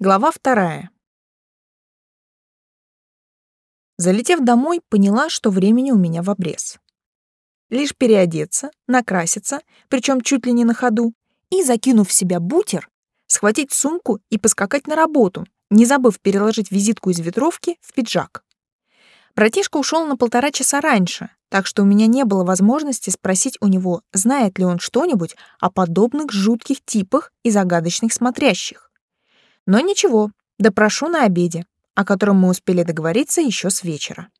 Глава вторая. Залетев домой, поняла, что времени у меня в обрез. Лишь переодеться, накраситься, причем чуть ли не на ходу, и, закинув в себя бутер, схватить сумку и поскакать на работу, не забыв переложить визитку из ветровки в пиджак. Братишка ушел на полтора часа раньше, так что у меня не было возможности спросить у него, знает ли он что-нибудь о подобных жутких типах и загадочных смотрящих. Но ничего, допрошу на обеде, о котором мы успели договориться еще с вечера.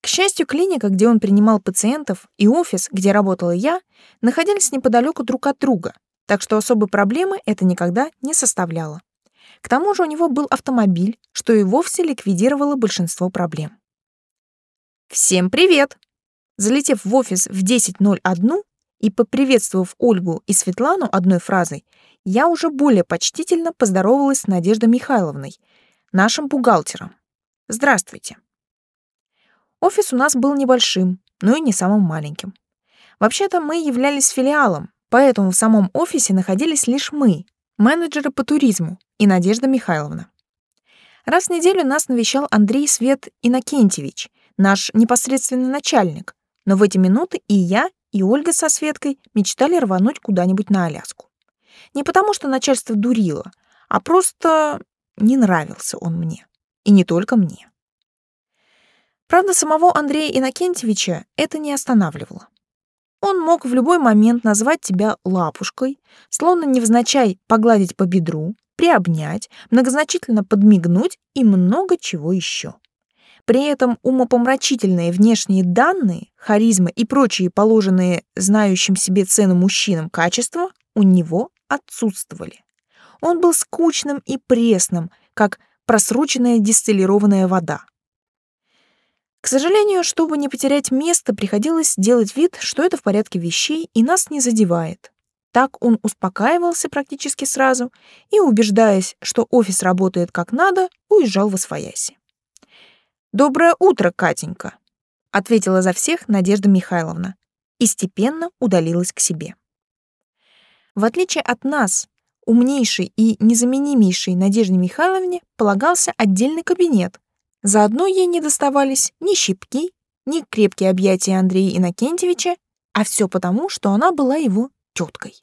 К счастью, клиника, где он принимал пациентов, и офис, где работала я, находились неподалеку друг от друга, так что особой проблемы это никогда не составляло. К тому же у него был автомобиль, что и вовсе ликвидировало большинство проблем. «Всем привет!» Залетев в офис в 10.01 и поприветствовав Ольгу и Светлану одной фразой, я уже более почтительно поздоровалась с Надеждой Михайловной, нашим бухгалтером. Здравствуйте. Офис у нас был небольшим, но и не самым маленьким. Вообще-то мы являлись филиалом, поэтому в самом офисе находились лишь мы, менеджеры по туризму и Надежда Михайловна. Раз в неделю нас навещал Андрей Свет Иннокентьевич, наш непосредственный начальник, но в эти минуты и я, и Ольга со Светкой мечтали рвануть куда-нибудь на Аляску. Не потому, что начальство дурило, а просто не нравился он мне. И не только мне. Правда, самого Андрея Иннокентьевича это не останавливало. Он мог в любой момент назвать тебя лапушкой, словно невзначай погладить по бедру, приобнять, многозначительно подмигнуть и много чего еще. При этом умопомрачительные внешние данные, харизма и прочие положенные знающим себе цену мужчинам качества у него отсутствовали. Он был скучным и пресным, как просроченная дистиллированная вода. К сожалению, чтобы не потерять место, приходилось делать вид, что это в порядке вещей и нас не задевает. Так он успокаивался практически сразу и, убеждаясь, что офис работает как надо, уезжал во свояси. «Доброе утро, Катенька», — ответила за всех Надежда Михайловна и степенно удалилась к себе. В отличие от нас, умнейшей и незаменимейшей Надежде Михайловне полагался отдельный кабинет. Заодно ей не доставались ни щипки, ни крепкие объятия Андрея Иннокентьевича, а все потому, что она была его теткой.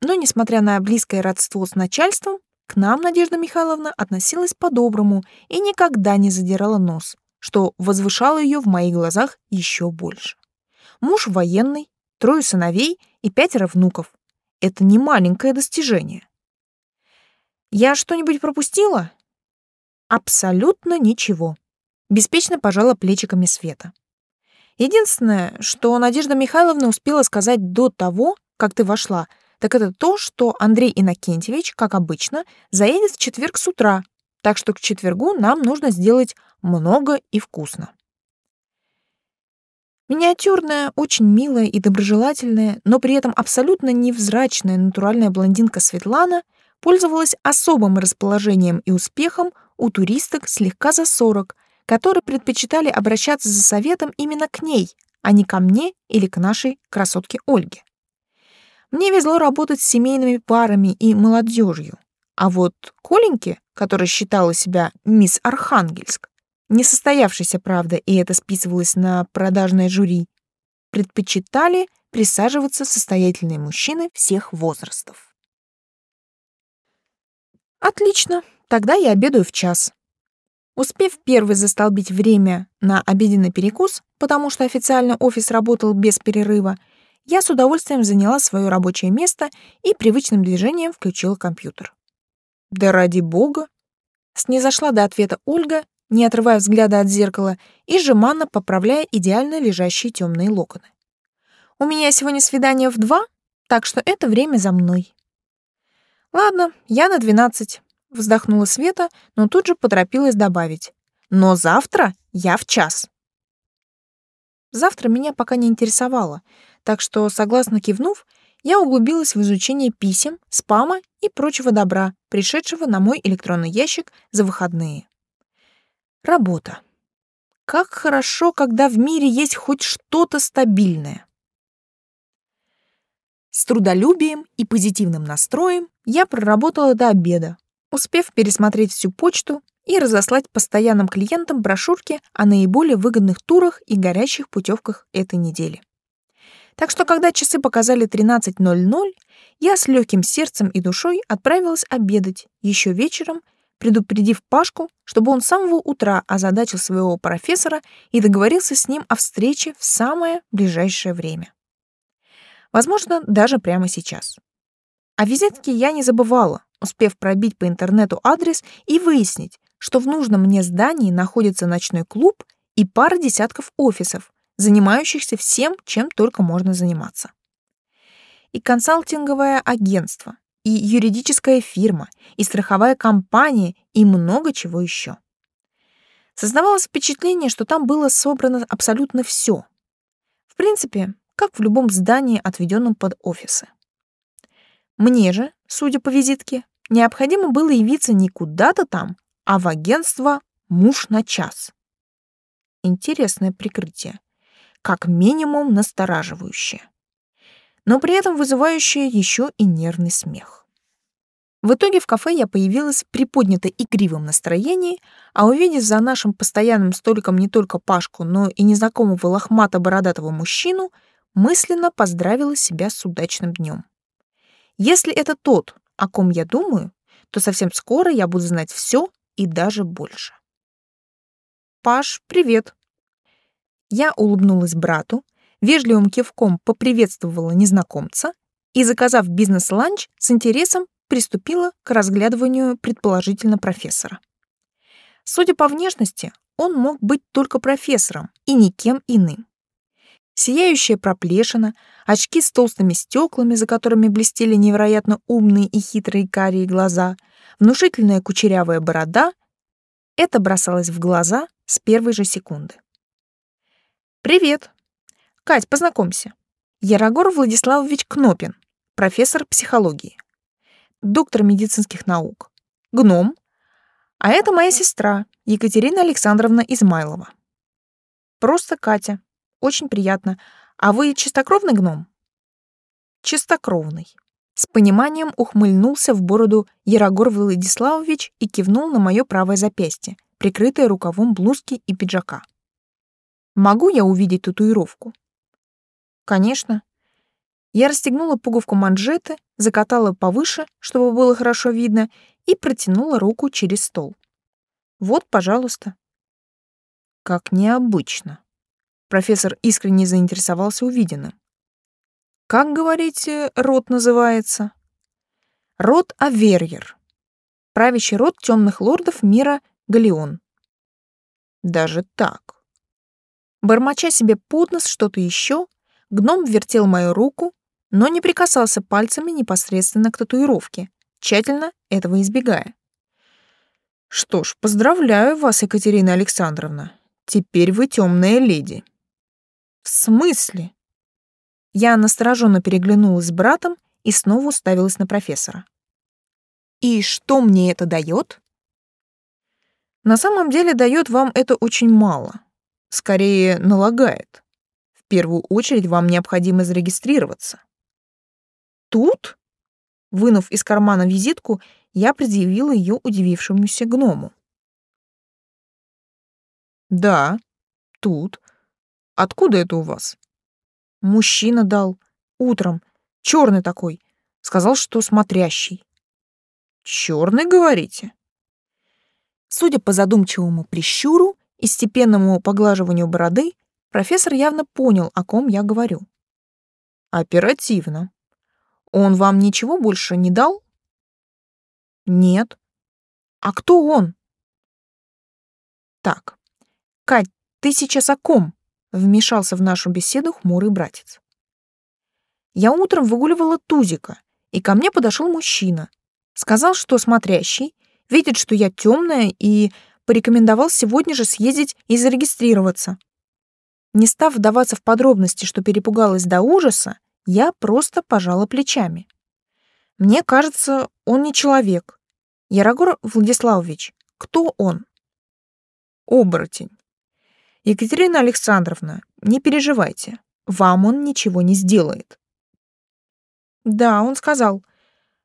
Но, несмотря на близкое родство с начальством, к нам Надежда Михайловна относилась по-доброму и никогда не задирала нос, что возвышало ее в моих глазах еще больше. Муж военный, трое сыновей и пятеро внуков, это не маленькое достижение. Я что-нибудь пропустила? Абсолютно ничего. Беспечно пожала плечиками Света. Единственное, что Надежда Михайловна успела сказать до того, как ты вошла, так это то, что Андрей Иннокентьевич, как обычно, заедет в четверг с утра, так что к четвергу нам нужно сделать много и вкусно. Миниатюрная, очень милая и доброжелательная, но при этом абсолютно невзрачная натуральная блондинка Светлана пользовалась особым расположением и успехом у туристок слегка за 40, которые предпочитали обращаться за советом именно к ней, а не ко мне или к нашей красотке Ольге. Мне везло работать с семейными парами и молодежью, а вот Коленьке, которая считала себя мисс Архангельск, несостоявшейся, правда, и это списывалось на продажное жюри, предпочитали присаживаться состоятельные мужчины всех возрастов. Отлично, тогда я обедаю в час. Успев первый застолбить время на обеденный перекус, потому что официально офис работал без перерыва, я с удовольствием заняла свое рабочее место и привычным движением включила компьютер. Да ради бога! Снизошла до ответа Ольга не отрывая взгляда от зеркала и жеманно поправляя идеально лежащие темные локоны. «У меня сегодня свидание в два, так что это время за мной». «Ладно, я на двенадцать», — вздохнула Света, но тут же поторопилась добавить. «Но завтра я в час». Завтра меня пока не интересовало, так что, согласно кивнув, я углубилась в изучение писем, спама и прочего добра, пришедшего на мой электронный ящик за выходные. Работа. Как хорошо, когда в мире есть хоть что-то стабильное. С трудолюбием и позитивным настроем я проработала до обеда, успев пересмотреть всю почту и разослать постоянным клиентам брошюрки о наиболее выгодных турах и горящих путевках этой недели. Так что, когда часы показали 13.00, я с легким сердцем и душой отправилась обедать еще вечером, предупредив Пашку, чтобы он с самого утра озадачил своего профессора и договорился с ним о встрече в самое ближайшее время. Возможно, даже прямо сейчас. О визитке я не забывала, успев пробить по интернету адрес и выяснить, что в нужном мне здании находится ночной клуб и пара десятков офисов, занимающихся всем, чем только можно заниматься. И консалтинговое агентство, и юридическая фирма, и страховая компания, и много чего еще. Создавалось впечатление, что там было собрано абсолютно все. В принципе, как в любом здании, отведенном под офисы. Мне же, судя по визитке, необходимо было явиться не куда-то там, а в агентство «Муж на час». Интересное прикрытие. Как минимум настораживающее. Но при этом вызывающее еще и нервный смех. В итоге в кафе я появилась в приподнято игривом настроении, а увидев за нашим постоянным столиком не только Пашку, но и незнакомого лохмато-бородатого мужчину, мысленно поздравила себя с удачным днем. Если это тот, о ком я думаю, то совсем скоро я буду знать все и даже больше. «Паш, привет!» Я улыбнулась брату, вежливым кивком поприветствовала незнакомца и, заказав бизнес-ланч, с интересом приступила к разглядыванию предположительно профессора. Судя по внешности, он мог быть только профессором и никем иным сияющая проплешина, очки с толстыми стеклами, за которыми блестели невероятно умные и хитрые карие глаза, внушительная кучерявая борода — это бросалось в глаза с первой же секунды. «Привет. Кать, познакомься. Ярогор Владиславович Кнопин, профессор психологии, доктор медицинских наук, гном, а это моя сестра Екатерина Александровна Измайлова. Просто Катя, очень приятно. А вы чистокровный гном? Чистокровный. С пониманием ухмыльнулся в бороду Ярогор Владиславович и кивнул на мое правое запястье, прикрытое рукавом блузки и пиджака. Могу я увидеть татуировку? Конечно. Я расстегнула пуговку манжеты, закатала повыше, чтобы было хорошо видно, и протянула руку через стол. Вот, пожалуйста. Как необычно. Профессор искренне заинтересовался увиденным. «Как, говорите, род называется?» «Род Аверьер. Правящий род темных лордов мира Галеон». «Даже так». Бормоча себе под нос что-то еще, гном вертел мою руку, но не прикасался пальцами непосредственно к татуировке, тщательно этого избегая. «Что ж, поздравляю вас, Екатерина Александровна. Теперь вы темная леди». «В смысле?» Я настороженно переглянулась с братом и снова уставилась на профессора. «И что мне это дает?» «На самом деле дает вам это очень мало. Скорее, налагает. Первую очередь вам необходимо зарегистрироваться». «Тут?» Вынув из кармана визитку, я предъявила ее удивившемуся гному. «Да, тут», Откуда это у вас? Мужчина дал. Утром. Черный такой. Сказал, что смотрящий. Черный, говорите? Судя по задумчивому прищуру и степенному поглаживанию бороды, профессор явно понял, о ком я говорю. Оперативно. Он вам ничего больше не дал? Нет. А кто он? Так. Кать, ты сейчас о ком? вмешался в нашу беседу хмурый братец. Я утром выгуливала Тузика, и ко мне подошел мужчина. Сказал, что смотрящий, видит, что я темная, и порекомендовал сегодня же съездить и зарегистрироваться. Не став вдаваться в подробности, что перепугалась до ужаса, я просто пожала плечами. Мне кажется, он не человек. Ярогор Владиславович, кто он? Оборотень. Екатерина Александровна, не переживайте, вам он ничего не сделает. Да, он сказал,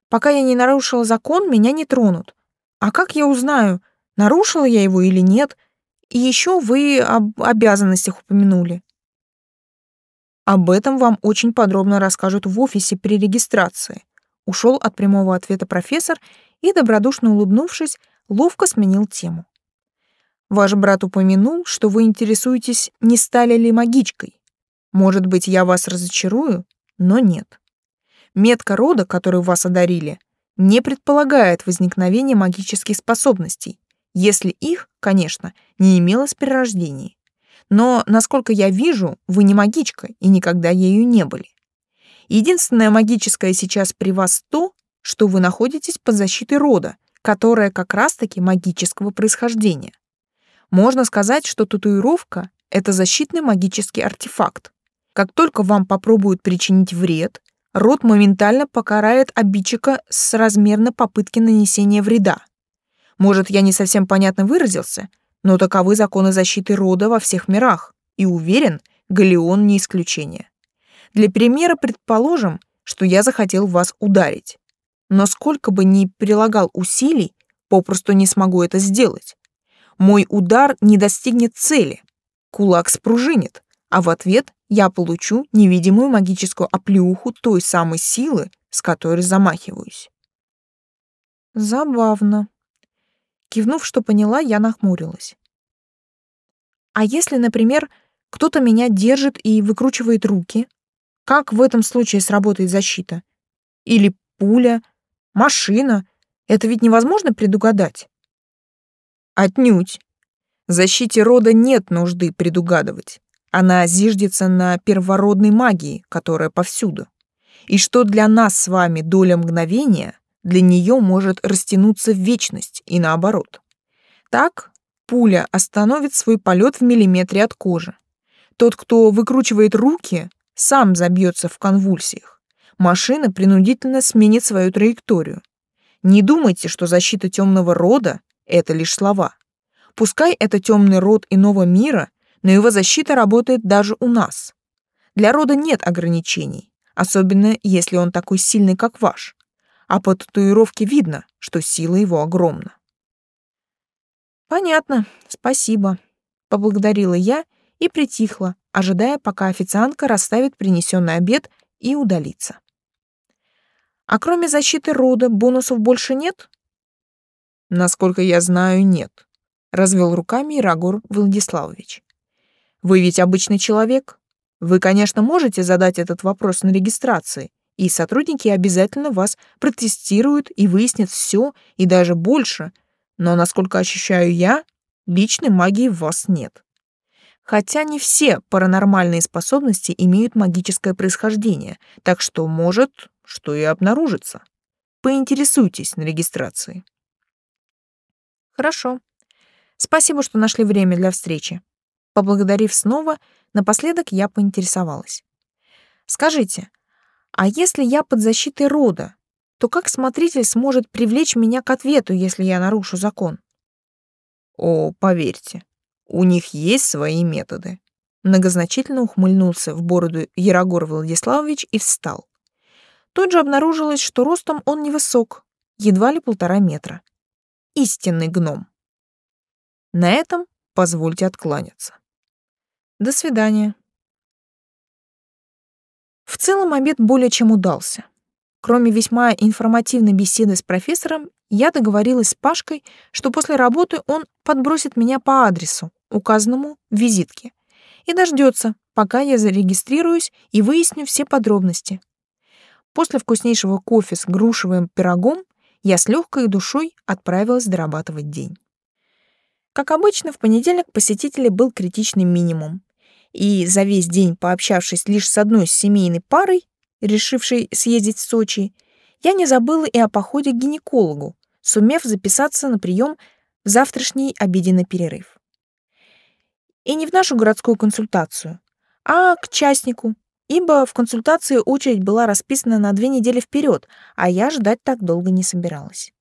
пока я не нарушила закон, меня не тронут. А как я узнаю, нарушила я его или нет? И еще вы об обязанностях упомянули. Об этом вам очень подробно расскажут в офисе при регистрации. Ушел от прямого ответа профессор и, добродушно улыбнувшись, ловко сменил тему. Ваш брат упомянул, что вы интересуетесь, не стали ли магичкой. Может быть, я вас разочарую, но нет. Метка рода, которую вас одарили, не предполагает возникновения магических способностей, если их, конечно, не имелось при рождении. Но, насколько я вижу, вы не магичка и никогда ею не были. Единственное магическое сейчас при вас то, что вы находитесь под защитой рода, которая как раз-таки магического происхождения. Можно сказать, что татуировка — это защитный магический артефакт. Как только вам попробуют причинить вред, род моментально покарает обидчика с размерно попытки нанесения вреда. Может, я не совсем понятно выразился, но таковы законы защиты рода во всех мирах, и уверен, Галеон не исключение. Для примера предположим, что я захотел вас ударить. Но сколько бы ни прилагал усилий, попросту не смогу это сделать. Мой удар не достигнет цели. Кулак спружинит, а в ответ я получу невидимую магическую оплеуху той самой силы, с которой замахиваюсь. Забавно. Кивнув, что поняла, я нахмурилась. А если, например, кто-то меня держит и выкручивает руки, как в этом случае сработает защита? Или пуля, машина? Это ведь невозможно предугадать. Отнюдь. Защите рода нет нужды предугадывать. Она зиждется на первородной магии, которая повсюду. И что для нас с вами доля мгновения, для нее может растянуться в вечность и наоборот. Так, пуля остановит свой полет в миллиметре от кожи. Тот, кто выкручивает руки, сам забьется в конвульсиях. Машина принудительно сменит свою траекторию. Не думайте, что защита темного рода это лишь слова. Пускай это темный род иного мира, но его защита работает даже у нас. Для рода нет ограничений, особенно если он такой сильный, как ваш. А по татуировке видно, что сила его огромна. Понятно, спасибо, поблагодарила я и притихла, ожидая, пока официантка расставит принесенный обед и удалится. А кроме защиты рода бонусов больше нет? Насколько я знаю, нет, развел руками Ирагор Владиславович. Вы ведь обычный человек. Вы, конечно, можете задать этот вопрос на регистрации, и сотрудники обязательно вас протестируют и выяснят все и даже больше, но, насколько ощущаю я, личной магии в вас нет. Хотя не все паранормальные способности имеют магическое происхождение, так что может, что и обнаружится. Поинтересуйтесь на регистрации. Хорошо. Спасибо, что нашли время для встречи. Поблагодарив снова, напоследок я поинтересовалась. Скажите, а если я под защитой рода, то как смотритель сможет привлечь меня к ответу, если я нарушу закон? О, поверьте, у них есть свои методы. Многозначительно ухмыльнулся в бороду Ярогор Владиславович и встал. Тут же обнаружилось, что ростом он невысок, едва ли полтора метра истинный гном. На этом позвольте откланяться. До свидания. В целом обед более чем удался. Кроме весьма информативной беседы с профессором, я договорилась с Пашкой, что после работы он подбросит меня по адресу, указанному в визитке, и дождется, пока я зарегистрируюсь и выясню все подробности. После вкуснейшего кофе с грушевым пирогом я с легкой душой отправилась дорабатывать день. Как обычно, в понедельник посетителей был критичный минимум. И за весь день, пообщавшись лишь с одной семейной парой, решившей съездить в Сочи, я не забыла и о походе к гинекологу, сумев записаться на прием в завтрашний обеденный перерыв. И не в нашу городскую консультацию, а к частнику, ибо в консультации очередь была расписана на две недели вперед, а я ждать так долго не собиралась.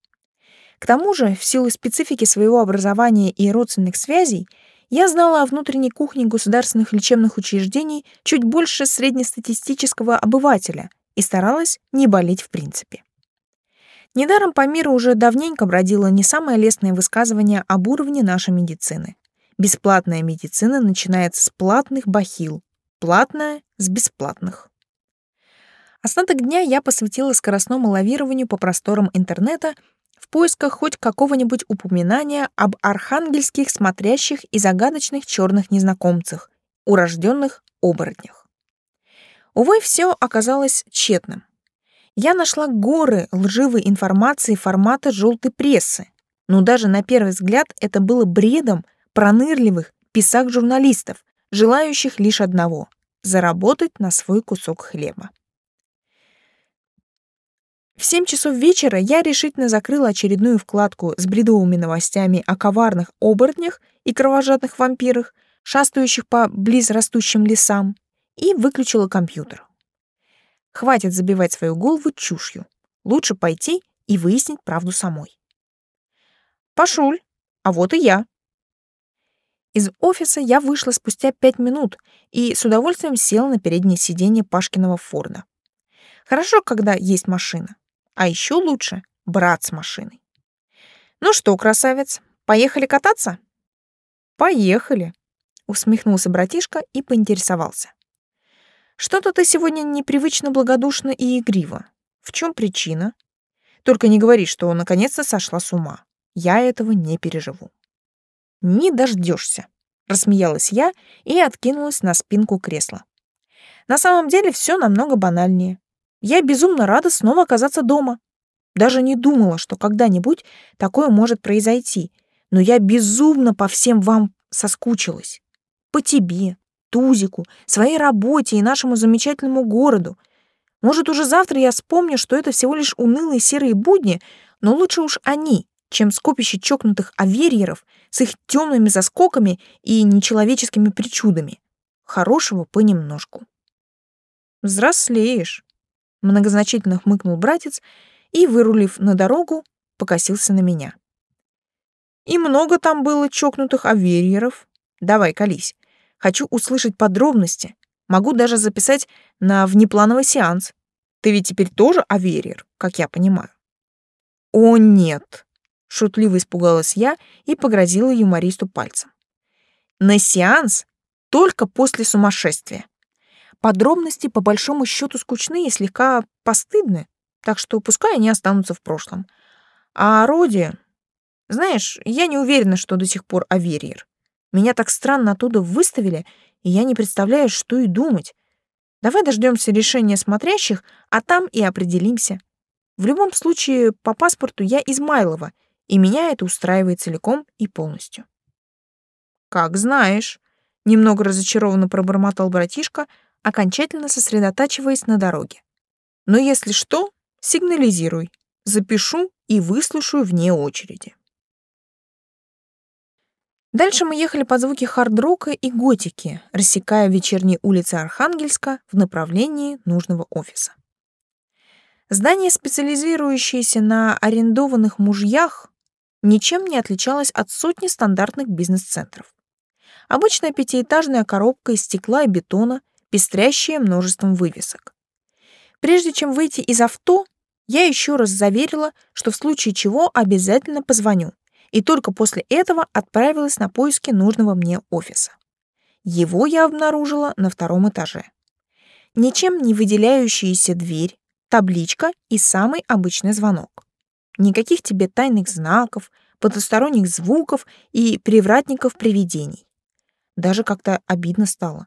К тому же, в силу специфики своего образования и родственных связей, я знала о внутренней кухне государственных лечебных учреждений чуть больше среднестатистического обывателя и старалась не болеть в принципе. Недаром по миру уже давненько бродило не самое лестное высказывание об уровне нашей медицины. Бесплатная медицина начинается с платных бахил, платная — с бесплатных. Остаток дня я посвятила скоростному лавированию по просторам интернета в поисках хоть какого-нибудь упоминания об архангельских смотрящих и загадочных черных незнакомцах, урожденных оборотнях. Увы, все оказалось тщетным. Я нашла горы лживой информации формата желтой прессы, но даже на первый взгляд это было бредом пронырливых писак-журналистов, желающих лишь одного — заработать на свой кусок хлеба. В 7 часов вечера я решительно закрыла очередную вкладку с бредовыми новостями о коварных оборотнях и кровожадных вампирах, шастающих по близрастущим лесам, и выключила компьютер. Хватит забивать свою голову чушью. Лучше пойти и выяснить правду самой. Пашуль, а вот и я. Из офиса я вышла спустя пять минут и с удовольствием села на переднее сиденье Пашкиного Форда. Хорошо, когда есть машина. А еще лучше — брат с машиной. Ну что, красавец, поехали кататься? Поехали, усмехнулся братишка и поинтересовался. Что-то ты сегодня непривычно благодушно и игриво. В чем причина? Только не говори, что наконец-то сошла с ума. Я этого не переживу. Не дождешься, рассмеялась я и откинулась на спинку кресла. На самом деле все намного банальнее. Я безумно рада снова оказаться дома. Даже не думала, что когда-нибудь такое может произойти, но я безумно по всем вам соскучилась. По тебе, Тузику, своей работе и нашему замечательному городу. Может, уже завтра я вспомню, что это всего лишь унылые серые будни, но лучше уж они, чем скопище чокнутых аверьеров с их темными заскоками и нечеловеческими причудами. Хорошего понемножку. «Взрослеешь», — многозначительно хмыкнул братец и, вырулив на дорогу, покосился на меня. «И много там было чокнутых аверьеров. Давай, колись. Хочу услышать подробности. Могу даже записать на внеплановый сеанс. Ты ведь теперь тоже аверьер, как я понимаю». «О, нет!» Шутливо испугалась я и погрозила юмористу пальцем. На сеанс только после сумасшествия. Подробности по большому счету скучны и слегка постыдны, так что пускай они останутся в прошлом. А о роде... Знаешь, я не уверена, что до сих пор Аверьер. Меня так странно оттуда выставили, и я не представляю, что и думать. Давай дождемся решения смотрящих, а там и определимся. В любом случае, по паспорту я Измайлова — и меня это устраивает целиком и полностью. «Как знаешь», — немного разочарованно пробормотал братишка, окончательно сосредотачиваясь на дороге. «Но если что, сигнализируй, запишу и выслушаю вне очереди». Дальше мы ехали под звуки хард-рока и готики, рассекая вечерние улицы Архангельска в направлении нужного офиса. Здание, специализирующееся на арендованных мужьях, ничем не отличалась от сотни стандартных бизнес-центров. Обычная пятиэтажная коробка из стекла и бетона, пестрящая множеством вывесок. Прежде чем выйти из авто, я еще раз заверила, что в случае чего обязательно позвоню, и только после этого отправилась на поиски нужного мне офиса. Его я обнаружила на втором этаже. Ничем не выделяющаяся дверь, табличка и самый обычный звонок. Никаких тебе тайных знаков, потусторонних звуков и привратников привидений. Даже как-то обидно стало.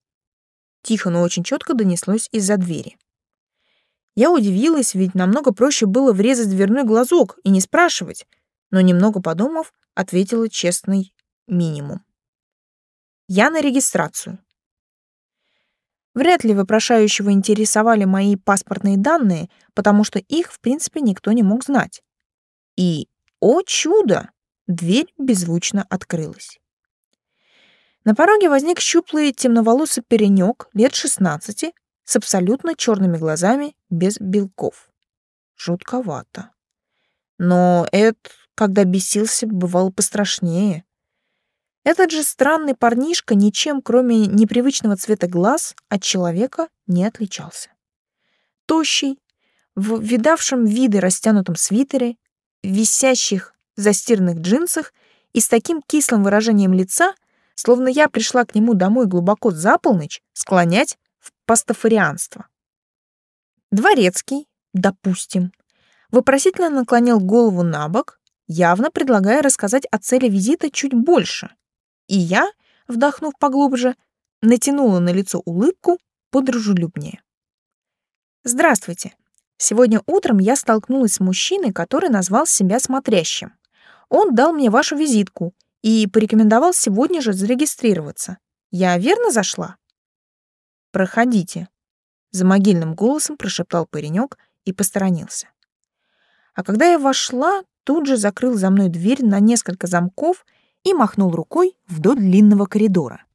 Тихо, но очень четко донеслось из-за двери. Я удивилась, ведь намного проще было врезать дверной глазок и не спрашивать, но немного подумав, ответила честный минимум. Я на регистрацию. Вряд ли вопрошающего интересовали мои паспортные данные, потому что их, в принципе, никто не мог знать. И, о чудо, дверь беззвучно открылась. На пороге возник щуплый темноволосый паренек лет 16 с абсолютно черными глазами, без белков. Жутковато. Но Эд, когда бесился, бывал пострашнее. Этот же странный парнишка ничем, кроме непривычного цвета глаз, от человека не отличался. Тощий, в видавшем виды растянутом свитере, висящих застиранных джинсах и с таким кислым выражением лица, словно я пришла к нему домой глубоко за полночь склонять в пастафарианство. Дворецкий, допустим, вопросительно наклонил голову на бок, явно предлагая рассказать о цели визита чуть больше, и я, вдохнув поглубже, натянула на лицо улыбку подружелюбнее. «Здравствуйте. Сегодня утром я столкнулась с мужчиной, который назвал себя смотрящим. Он дал мне вашу визитку и порекомендовал сегодня же зарегистрироваться. Я верно зашла?» «Проходите», — за могильным голосом прошептал паренек и посторонился. А когда я вошла, тут же закрыл за мной дверь на несколько замков — и махнул рукой вдоль длинного коридора.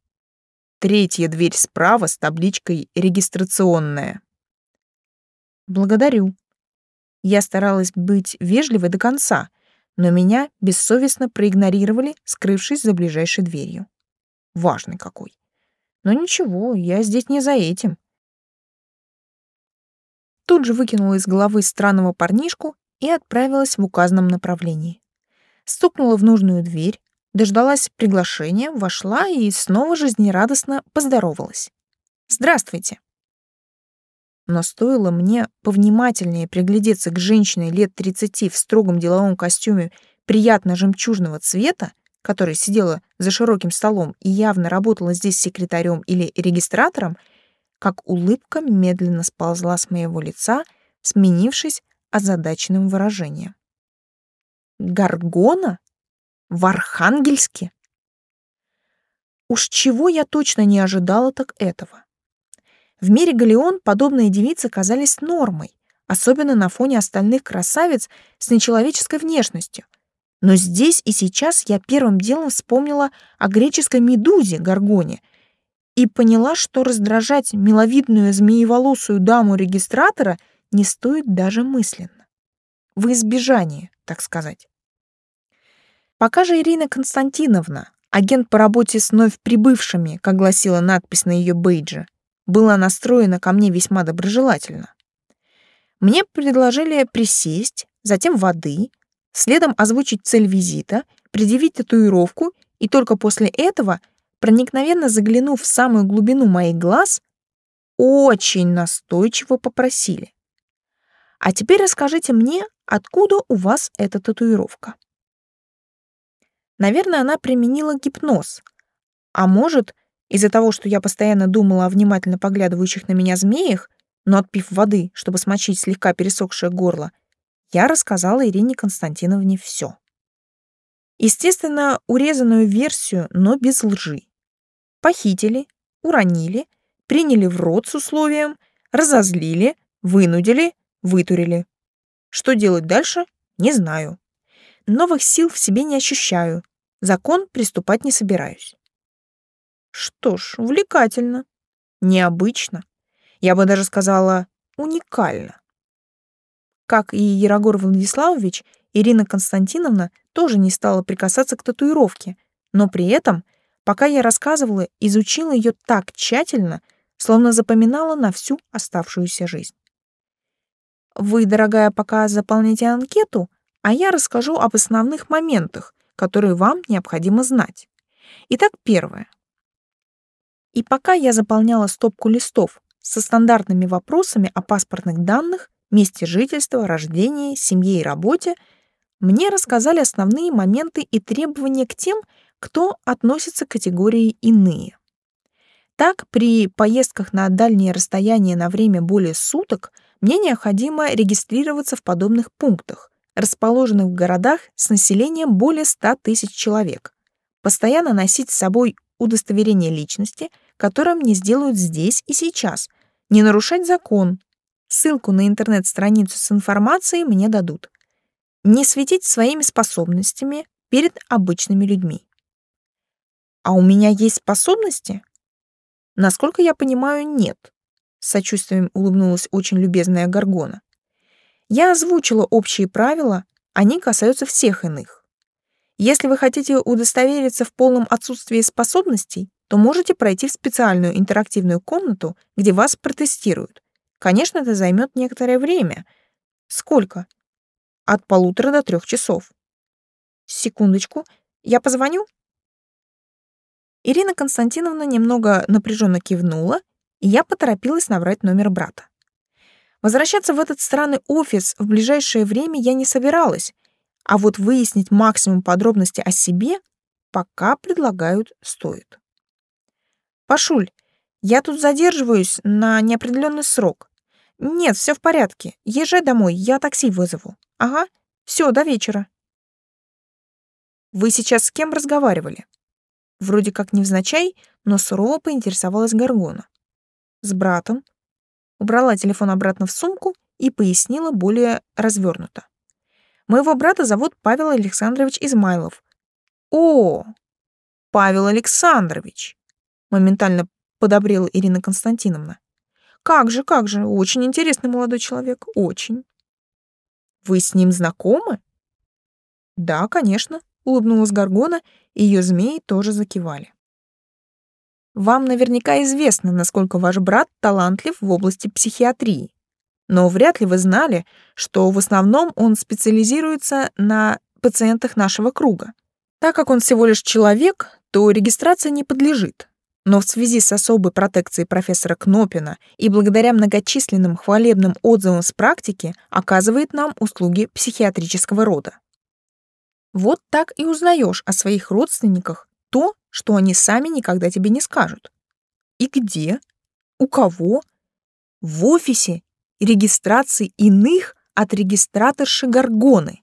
Третья дверь справа с табличкой «Регистрационная». «Благодарю». Я старалась быть вежливой до конца, но меня бессовестно проигнорировали, скрывшись за ближайшей дверью. Важный какой. Но ничего, я здесь не за этим. Тут же выкинула из головы странного парнишку и отправилась в указанном направлении. Стукнула в нужную дверь, дождалась приглашения, вошла и снова жизнерадостно поздоровалась. «Здравствуйте!» Но стоило мне повнимательнее приглядеться к женщине лет 30 в строгом деловом костюме приятно жемчужного цвета, которая сидела за широким столом и явно работала здесь секретарем или регистратором, как улыбка медленно сползла с моего лица, сменившись озадаченным выражением. «Гаргона?» В Архангельске? Уж чего я точно не ожидала, так этого. В мире Галеон подобные девицы казались нормой, особенно на фоне остальных красавиц с нечеловеческой внешностью. Но здесь и сейчас я первым делом вспомнила о греческой медузе Гаргоне и поняла, что раздражать миловидную змееволосую даму-регистратора не стоит даже мысленно. В избежание, так сказать. Пока же Ирина Константиновна, агент по работе с вновь прибывшими, как гласила надпись на ее бейдже, была настроена ко мне весьма доброжелательно. Мне предложили присесть, затем воды, следом озвучить цель визита, предъявить татуировку, и только после этого, проникновенно заглянув в самую глубину моих глаз, очень настойчиво попросили. А теперь расскажите мне, откуда у вас эта татуировка. Наверное, она применила гипноз. А может, из-за того, что я постоянно думала о внимательно поглядывающих на меня змеях, но отпив воды, чтобы смочить слегка пересохшее горло, я рассказала Ирине Константиновне все. Естественно, урезанную версию, но без лжи. Похитили, уронили, приняли в рот с условием, разозлили, вынудили, вытурили. Что делать дальше, не знаю. Новых сил в себе не ощущаю. Закон приступать не собираюсь. Что ж, увлекательно. Необычно. Я бы даже сказала, уникально. Как и Ярогор Владиславович, Ирина Константиновна тоже не стала прикасаться к татуировке, но при этом, пока я рассказывала, изучила ее так тщательно, словно запоминала на всю оставшуюся жизнь. Вы, дорогая, пока заполните анкету, а я расскажу об основных моментах, которые вам необходимо знать. Итак, первое. И пока я заполняла стопку листов со стандартными вопросами о паспортных данных, месте жительства, рождении, семье и работе, мне рассказали основные моменты и требования к тем, кто относится к категории «иные». Так, при поездках на дальние расстояния на время более суток мне необходимо регистрироваться в подобных пунктах, расположенных в городах с населением более 100 тысяч человек, постоянно носить с собой удостоверение личности, которое мне сделают здесь и сейчас, не нарушать закон. Ссылку на интернет-страницу с информацией мне дадут. не светить своими способностями перед обычными людьми. А у меня есть способности? Насколько я понимаю, нет. С сочувствием улыбнулась очень любезная Гаргона. Я озвучила общие правила, они касаются всех иных. Если вы хотите удостовериться в полном отсутствии способностей, то можете пройти в специальную интерактивную комнату, где вас протестируют. Конечно, это займет некоторое время. Сколько? От полутора до трех часов. Секундочку, я позвоню? Ирина Константиновна немного напряженно кивнула, и я поторопилась набрать номер брата. Возвращаться в этот странный офис в ближайшее время я не собиралась, а вот выяснить максимум подробностей о себе пока предлагают стоит. Пашуль, я тут задерживаюсь на неопределенный срок. Нет, все в порядке. Езжай домой, я такси вызову. Ага, все, до вечера. Вы сейчас с кем разговаривали? Вроде как невзначай, но сурово поинтересовалась Гаргона. С братом. Убрала телефон обратно в сумку и пояснила более развернуто. Моего брата зовут Павел Александрович Измайлов. О, Павел Александрович! Моментально подобрела Ирина Константиновна. Как же, как же, очень интересный молодой человек, очень. Вы с ним знакомы? Да, конечно, улыбнулась Гаргона, и ее змеи тоже закивали. Вам наверняка известно, насколько ваш брат талантлив в области психиатрии но вряд ли вы знали, что в основном он специализируется на пациентах нашего круга. Так как он всего лишь человек, то регистрация не подлежит. Но в связи с особой протекцией профессора Кнопина и благодаря многочисленным хвалебным отзывам с практики оказывает нам услуги психиатрического рода. Вот так и узнаешь о своих родственниках то, что они сами никогда тебе не скажут. И где? У кого? В офисе регистрации иных от регистраторши Гаргоны.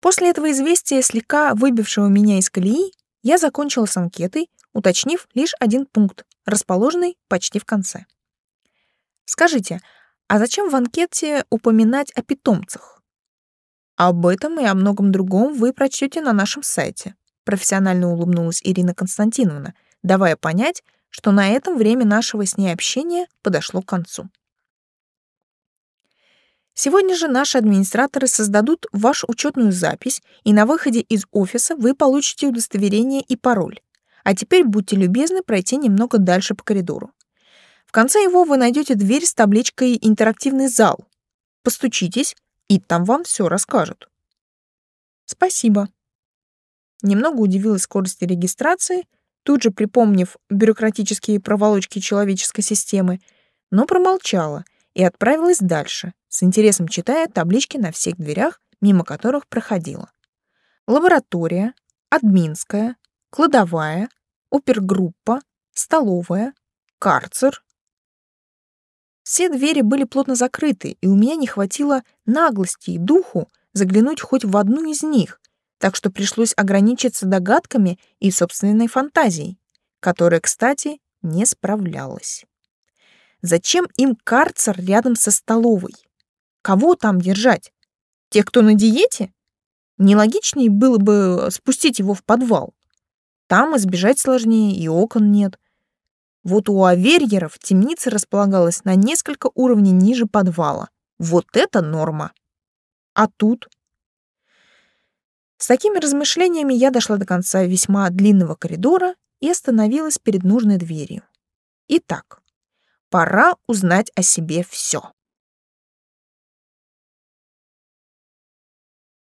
После этого известия, слегка выбившего меня из колеи, я закончила с анкетой, уточнив лишь один пункт, расположенный почти в конце. Скажите, а зачем в анкете упоминать о питомцах? Об этом и о многом другом вы прочтете на нашем сайте, профессионально улыбнулась Ирина Константиновна, давая понять, что на этом время нашего с ней общения подошло к концу. Сегодня же наши администраторы создадут вашу учетную запись, и на выходе из офиса вы получите удостоверение и пароль. А теперь будьте любезны пройти немного дальше по коридору. В конце его вы найдете дверь с табличкой «Интерактивный зал». Постучитесь, и там вам все расскажут. Спасибо. Немного удивилась скорости регистрации, тут же припомнив бюрократические проволочки человеческой системы, но промолчала и отправилась дальше, с интересом читая таблички на всех дверях, мимо которых проходила. Лаборатория, админская, кладовая, опергруппа, столовая, карцер. Все двери были плотно закрыты, и у меня не хватило наглости и духу заглянуть хоть в одну из них, так что пришлось ограничиться догадками и собственной фантазией, которая, кстати, не справлялась. Зачем им карцер рядом со столовой? Кого там держать? Тех, кто на диете? Нелогичнее было бы спустить его в подвал. Там избежать сложнее, и окон нет. Вот у аверьеров темница располагалась на несколько уровней ниже подвала. Вот это норма. А тут? С такими размышлениями я дошла до конца весьма длинного коридора и остановилась перед нужной дверью. Итак, пора узнать о себе все.